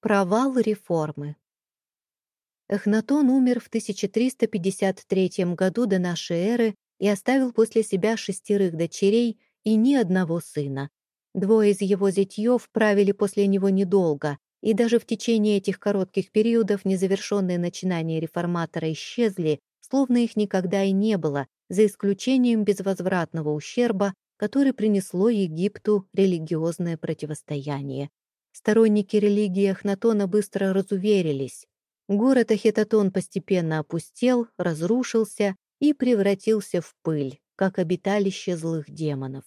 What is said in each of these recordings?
Провал реформы. Эхнатон умер в 1353 году до нашей эры и оставил после себя шестерых дочерей и ни одного сына. Двое из его зятьев правили после него недолго, и даже в течение этих коротких периодов незавершенные начинания реформатора исчезли, словно их никогда и не было, за исключением безвозвратного ущерба, который принесло Египту религиозное противостояние. Сторонники религии Ахнатона быстро разуверились. Город Ахетатон постепенно опустел, разрушился и превратился в пыль, как обиталище злых демонов.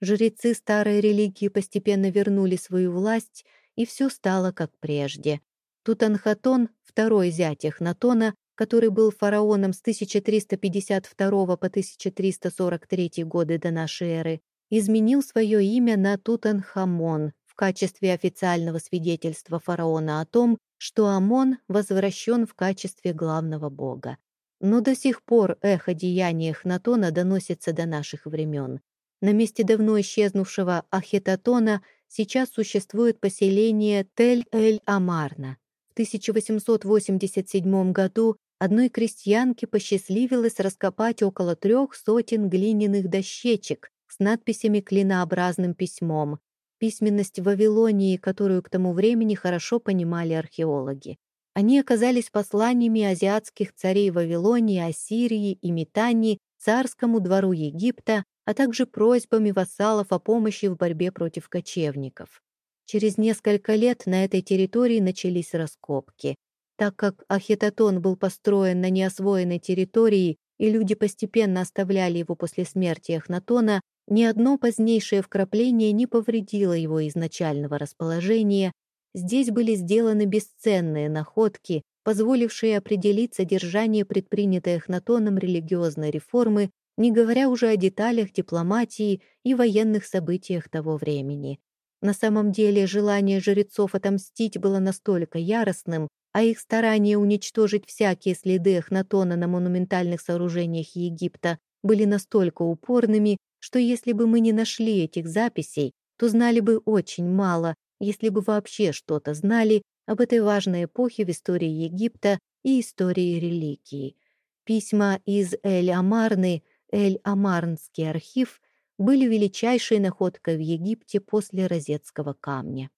Жрецы старой религии постепенно вернули свою власть, и все стало как прежде. Тутанхатон, второй зять Эхнатона, который был фараоном с 1352 по 1343 годы до нашей эры, изменил свое имя на Тутанхамон, качестве официального свидетельства фараона о том, что Амон возвращен в качестве главного бога. Но до сих пор эхо деяний Эхнатона доносится до наших времен. На месте давно исчезнувшего Ахетатона сейчас существует поселение Тель-эль-Амарна. В 1887 году одной крестьянке посчастливилось раскопать около трех сотен глиняных дощечек с надписями клинообразным письмом, письменность Вавилонии, которую к тому времени хорошо понимали археологи. Они оказались посланиями азиатских царей Вавилонии, Ассирии и Метании царскому двору Египта, а также просьбами вассалов о помощи в борьбе против кочевников. Через несколько лет на этой территории начались раскопки. Так как Ахетатон был построен на неосвоенной территории и люди постепенно оставляли его после смерти Эхнатона, ни одно позднейшее вкрапление не повредило его изначального расположения. Здесь были сделаны бесценные находки, позволившие определить содержание предпринятой Эхнатоном религиозной реформы, не говоря уже о деталях дипломатии и военных событиях того времени. На самом деле желание жрецов отомстить было настолько яростным, а их старания уничтожить всякие следы Эхнатона на монументальных сооружениях Египта были настолько упорными, что если бы мы не нашли этих записей, то знали бы очень мало, если бы вообще что-то знали об этой важной эпохе в истории Египта и истории религии. Письма из Эль-Амарны, Эль-Амарнский архив, были величайшей находкой в Египте после розетского камня.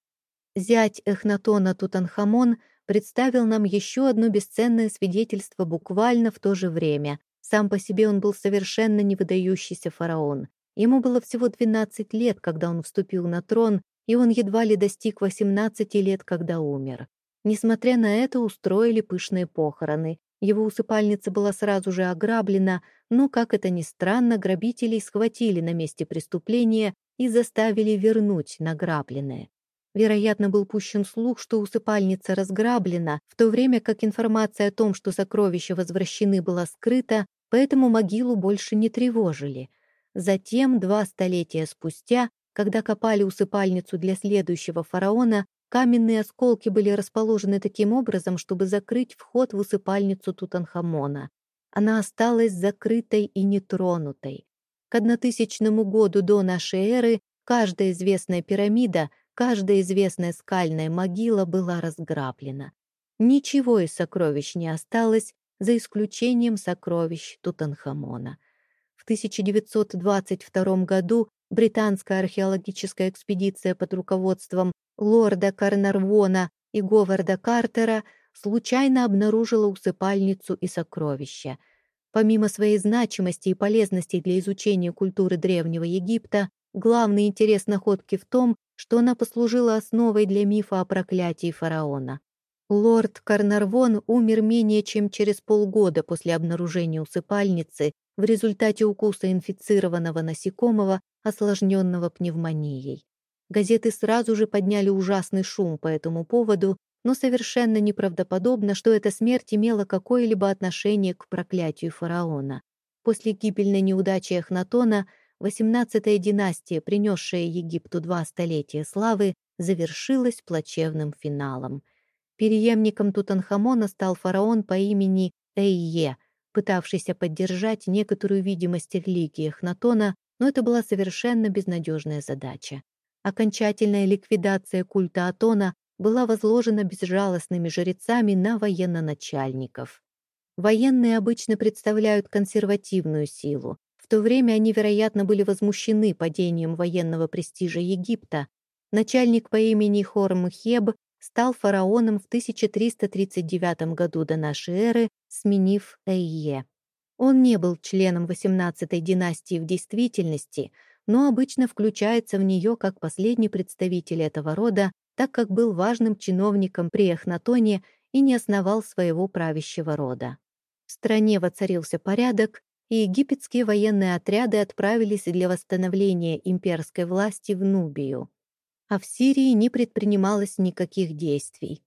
Зять Эхнатона Тутанхамон представил нам еще одно бесценное свидетельство буквально в то же время, сам по себе он был совершенно невыдающийся фараон. Ему было всего 12 лет, когда он вступил на трон, и он едва ли достиг 18 лет, когда умер. Несмотря на это, устроили пышные похороны. Его усыпальница была сразу же ограблена, но, как это ни странно, грабителей схватили на месте преступления и заставили вернуть награбленное. Вероятно, был пущен слух, что усыпальница разграблена, в то время как информация о том, что сокровища возвращены, была скрыта, поэтому могилу больше не тревожили. Затем, два столетия спустя, когда копали усыпальницу для следующего фараона, каменные осколки были расположены таким образом, чтобы закрыть вход в усыпальницу Тутанхамона. Она осталась закрытой и нетронутой. К 1000 году до нашей эры каждая известная пирамида — Каждая известная скальная могила была разграблена. Ничего из сокровищ не осталось, за исключением сокровищ Тутанхамона. В 1922 году британская археологическая экспедиция под руководством лорда Карнарвона и Говарда Картера случайно обнаружила усыпальницу и сокровища. Помимо своей значимости и полезности для изучения культуры Древнего Египта, главный интерес находки в том, что она послужила основой для мифа о проклятии фараона. Лорд Карнарвон умер менее чем через полгода после обнаружения усыпальницы в результате укуса инфицированного насекомого, осложненного пневмонией. Газеты сразу же подняли ужасный шум по этому поводу, но совершенно неправдоподобно, что эта смерть имела какое-либо отношение к проклятию фараона. После гибельной неудачи Эхнатона – Восемнадцатая династия, принесшая Египту два столетия славы, завершилась плачевным финалом. Переемником Тутанхамона стал фараон по имени Эйе, пытавшийся поддержать некоторую видимость религии Эхнатона, но это была совершенно безнадежная задача. Окончательная ликвидация культа Атона была возложена безжалостными жрецами на военно-начальников. Военные обычно представляют консервативную силу. В то время они, вероятно, были возмущены падением военного престижа Египта. Начальник по имени Хормхеб стал фараоном в 1339 году до нашей эры, сменив Эйе. Он не был членом 18-й династии в действительности, но обычно включается в нее как последний представитель этого рода, так как был важным чиновником при Эхнатоне и не основал своего правящего рода. В стране воцарился порядок, и египетские военные отряды отправились для восстановления имперской власти в Нубию. А в Сирии не предпринималось никаких действий.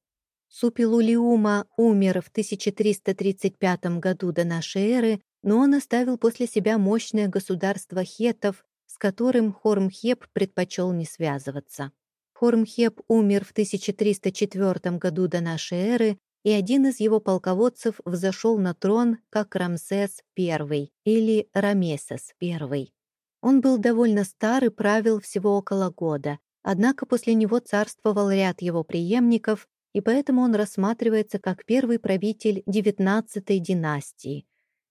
Супилулиума умер в 1335 году до нашей эры, но он оставил после себя мощное государство хетов, с которым Хормхеп предпочел не связываться. Хормхеп умер в 1304 году до нашей эры, и один из его полководцев взошел на трон как Рамсес I или Рамесес I. Он был довольно стар и правил всего около года, однако после него царствовал ряд его преемников, и поэтому он рассматривается как первый правитель XIX династии.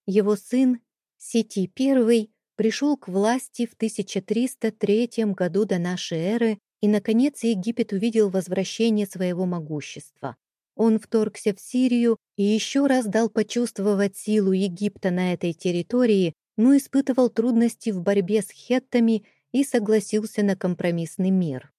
Его сын Сети I пришел к власти в 1303 году до нашей эры, и, наконец, Египет увидел возвращение своего могущества. Он вторгся в Сирию и еще раз дал почувствовать силу Египта на этой территории, но испытывал трудности в борьбе с хеттами и согласился на компромиссный мир.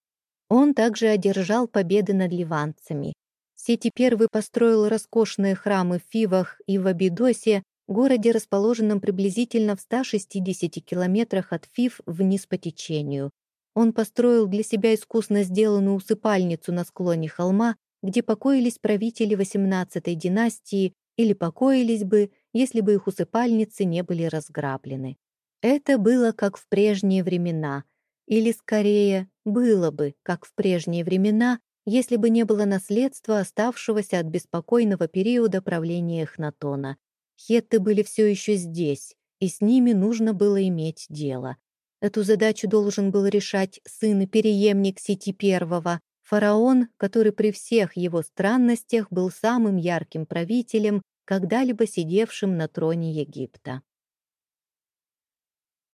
Он также одержал победы над ливанцами. Сети I построил роскошные храмы в Фивах и в Абидосе, городе, расположенном приблизительно в 160 километрах от Фив вниз по течению. Он построил для себя искусно сделанную усыпальницу на склоне холма, где покоились правители XVIII династии или покоились бы, если бы их усыпальницы не были разграблены. Это было как в прежние времена, или, скорее, было бы, как в прежние времена, если бы не было наследства, оставшегося от беспокойного периода правления Эхнатона. Хетты были все еще здесь, и с ними нужно было иметь дело. Эту задачу должен был решать сын и переемник Сети Первого, Фараон, который при всех его странностях был самым ярким правителем, когда-либо сидевшим на троне Египта.